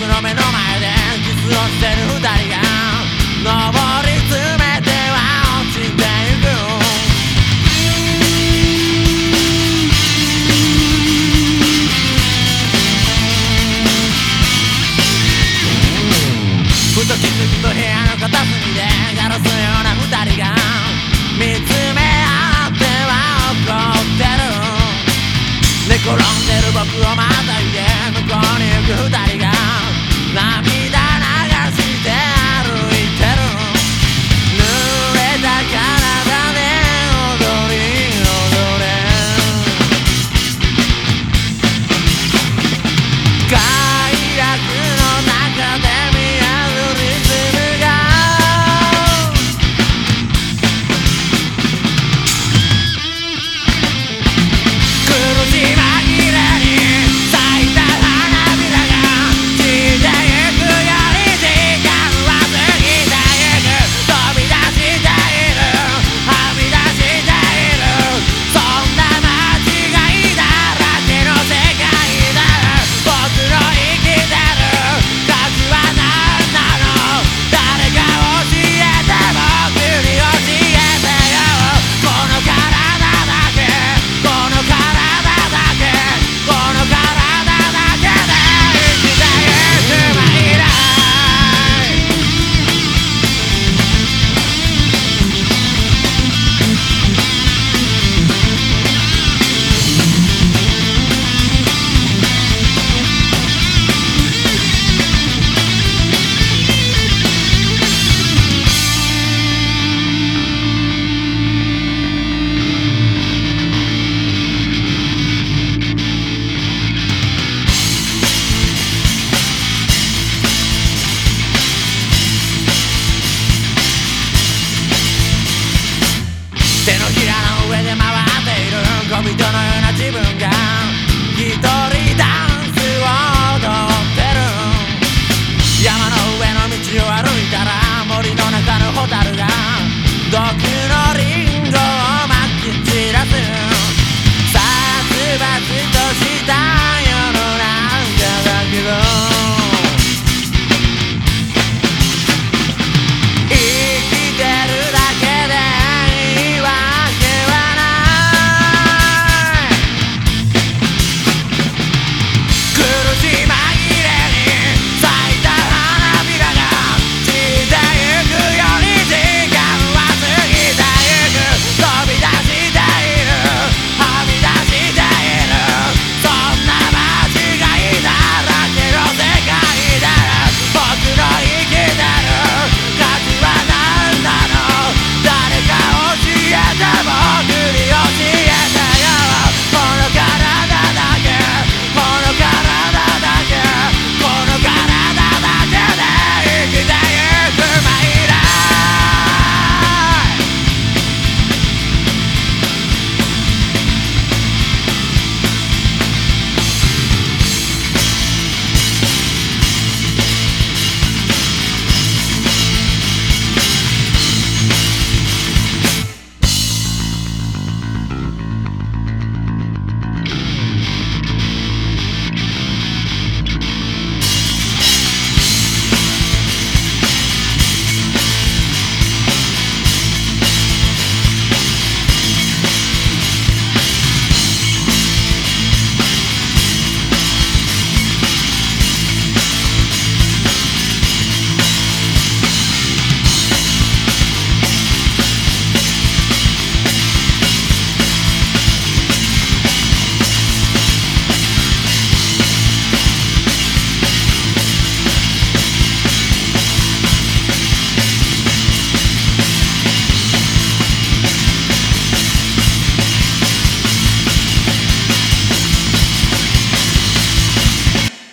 僕の目の前でキスをしてる二人が登り詰めては落ちてゆくふと気づくと部屋の片隅でガラスのような二人が見つめ合っては怒る。転んでる僕をまたいで向こうに行く二人が涙